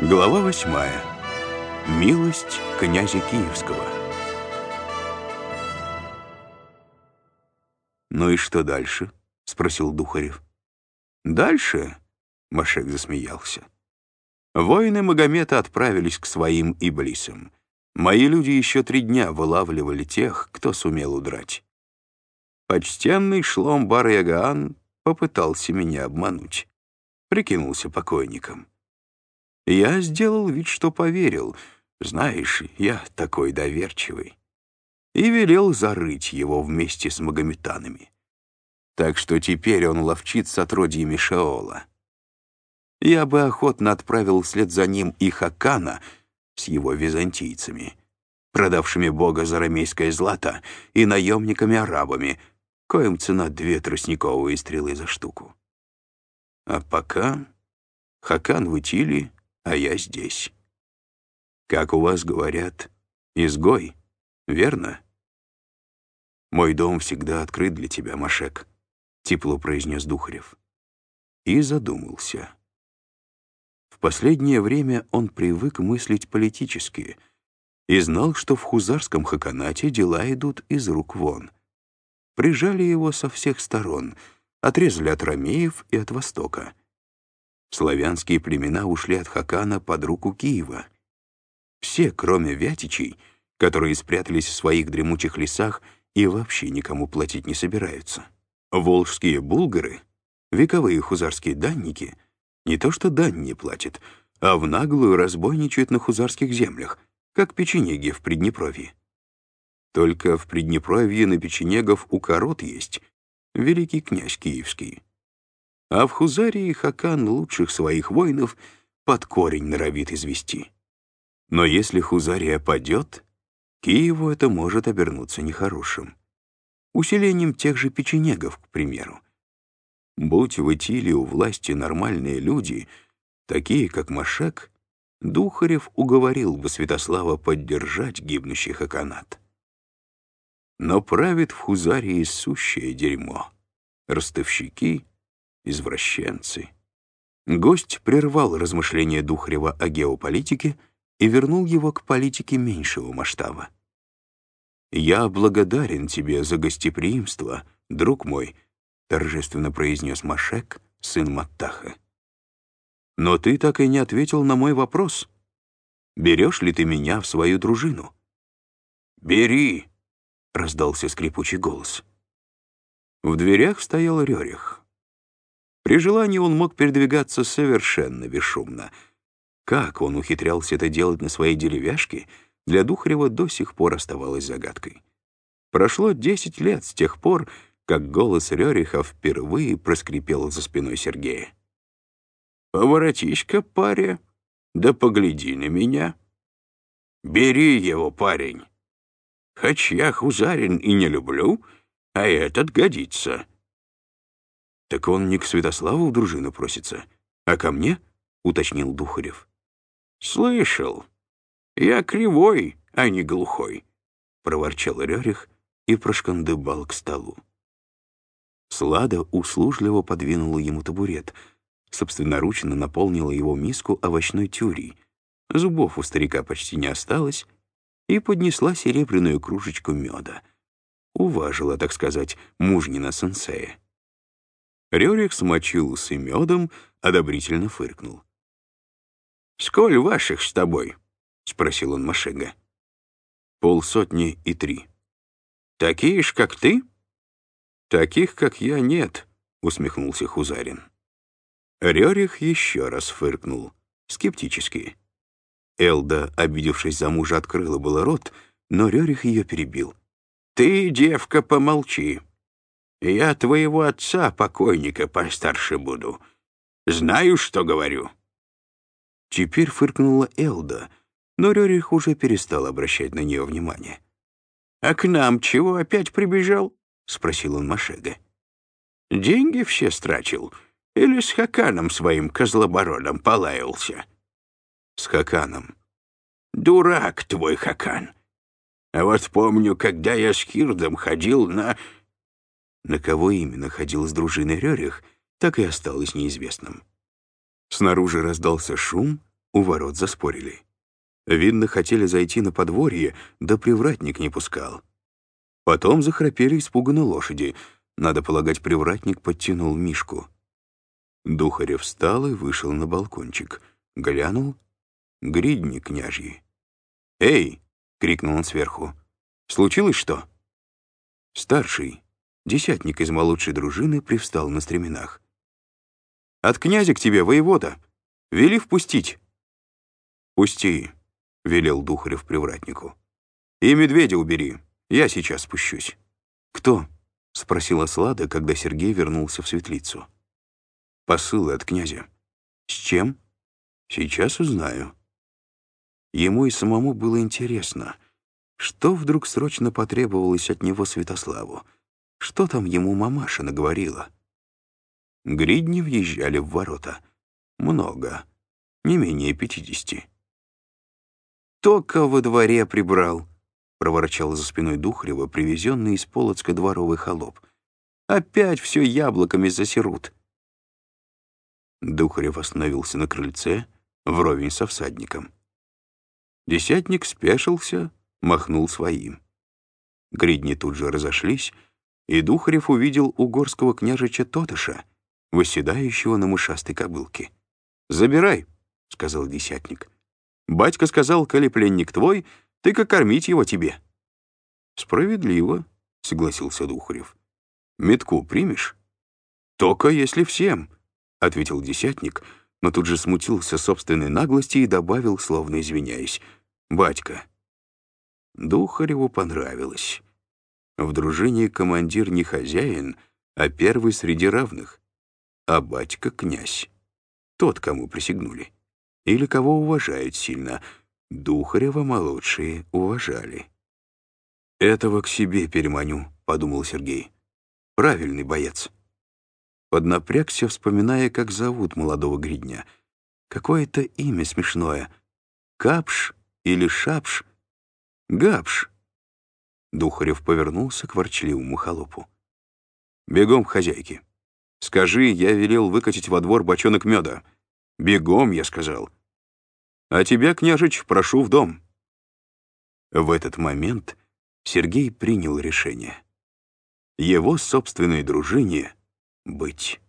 Глава восьмая. Милость князя Киевского. «Ну и что дальше?» — спросил Духарев. «Дальше?» — Машек засмеялся. Воины Магомета отправились к своим иблисам. Мои люди еще три дня вылавливали тех, кто сумел удрать. Почтенный шлом бар попытался меня обмануть. Прикинулся покойником. Я сделал вид, что поверил. Знаешь, я такой доверчивый. И велел зарыть его вместе с магометанами. Так что теперь он ловчит с отродьями Шаола. Я бы охотно отправил вслед за ним и Хакана с его византийцами, продавшими бога за рамейское злато, и наемниками-арабами, коим цена две тростниковые стрелы за штуку. А пока Хакан в Итиле, а я здесь. Как у вас говорят, изгой, верно? Мой дом всегда открыт для тебя, Машек, тепло произнес Духарев. И задумался. В последнее время он привык мыслить политически и знал, что в хузарском хаканате дела идут из рук вон. Прижали его со всех сторон, отрезали от ромеев и от востока — Славянские племена ушли от Хакана под руку Киева. Все, кроме Вятичей, которые спрятались в своих дремучих лесах и вообще никому платить не собираются. Волжские булгары, вековые хузарские данники, не то что дань не платят, а в наглую разбойничают на хузарских землях, как печенеги в Приднепровье. Только в Приднепровье на печенегов у корот есть, великий князь киевский а в Хузарии Хакан лучших своих воинов под корень норовит извести. Но если Хузария падет, Киеву это может обернуться нехорошим. Усилением тех же печенегов, к примеру. Будь в Итиле у власти нормальные люди, такие как Машек, Духарев уговорил бы Святослава поддержать гибнущий Хаканат. Но правит в Хузарии сущее дерьмо. Ростовщики — извращенцы. Гость прервал размышления Духарева о геополитике и вернул его к политике меньшего масштаба. «Я благодарен тебе за гостеприимство, друг мой», — торжественно произнес Машек, сын Маттаха. «Но ты так и не ответил на мой вопрос. Берешь ли ты меня в свою дружину?» «Бери!» — раздался скрипучий голос. В дверях стоял Рерих. При желании он мог передвигаться совершенно бесшумно. Как он ухитрялся это делать на своей деревяшке, для Духарева до сих пор оставалось загадкой. Прошло десять лет с тех пор, как голос Рёриха впервые проскрипел за спиной Сергея. «Поворотись-ка, паря, да погляди на меня. Бери его, парень. Хоть я хузарин и не люблю, а этот годится». «Так он не к Святославу в дружину просится, а ко мне?» — уточнил Духарев. «Слышал. Я кривой, а не глухой», — проворчал Рерих и прошкандыбал к столу. Слада услужливо подвинула ему табурет, собственноручно наполнила его миску овощной тюрей. Зубов у старика почти не осталось, и поднесла серебряную кружечку меда. Уважила, так сказать, мужнина сенсея. Рерих смочился медом, одобрительно фыркнул. «Сколь ваших с тобой?» — спросил он Машега. «Полсотни и три». «Такие ж, как ты?» «Таких, как я, нет», — усмехнулся Хузарин. Рерих еще раз фыркнул, скептически. Элда, обидевшись за мужа, открыла было рот, но Рерих ее перебил. «Ты, девка, помолчи. Я твоего отца, покойника, постарше буду. Знаю, что говорю». Теперь фыркнула Элда, но Рерих уже перестал обращать на нее внимание. «А к нам чего опять прибежал?» — спросил он Машега. «Деньги все страчил или с Хаканом своим козлобородом полаялся?» «С Хаканом». «Дурак твой Хакан. А вот помню, когда я с Хирдом ходил на на кого именно ходил с дружиной Рерих, так и осталось неизвестным. Снаружи раздался шум, У ворот заспорили. Видно, хотели зайти на подворье, да привратник не пускал. Потом захрапели испуганно лошади. Надо полагать, привратник подтянул Мишку. Духарев встал и вышел на балкончик. Глянул — гридни княжьи. «Эй!» — крикнул он сверху. «Случилось что?» Старший, десятник из молодшей дружины, привстал на стременах. «От князя к тебе, воевода! Вели впустить!» «Пусти!» — велел Духарев привратнику. «И медведя убери, я сейчас спущусь». «Кто?» — спросила Слада, когда Сергей вернулся в светлицу. «Посылы от князя». «С чем?» «Сейчас узнаю». Ему и самому было интересно, что вдруг срочно потребовалось от него Святославу. Что там ему мамаша наговорила? Гридни въезжали в ворота. Много. Не менее пятидесяти. «Только во дворе прибрал», — проворчал за спиной Духрева, привезенный из Полоцка дворовый холоп. «Опять все яблоками засерут». Духарев остановился на крыльце, вровень со всадником. Десятник спешился, махнул своим. Гридни тут же разошлись, и Духарев увидел угорского княжича Тотыша, восседающего на мышастой кобылке. «Забирай», — сказал десятник. Батька сказал, коли пленник твой, ты-ка кормить его тебе». «Справедливо», — согласился Духарев. «Метку примешь?» «Только если всем», — ответил десятник, но тут же смутился собственной наглости и добавил, словно извиняясь, «Батька». Духареву понравилось. В дружине командир не хозяин, а первый среди равных, а батька — князь, тот, кому присягнули или кого уважают сильно. Духарева молодшие уважали. «Этого к себе переманю», — подумал Сергей. «Правильный боец». Поднапрягся, вспоминая, как зовут молодого гридня. Какое-то имя смешное. Капш или Шапш? Гапш. Духарев повернулся к ворчливому холопу. «Бегом к хозяйке. Скажи, я велел выкатить во двор бочонок меда. Бегом, я сказал. А тебя, княжич, прошу в дом. В этот момент Сергей принял решение. Его собственной дружине быть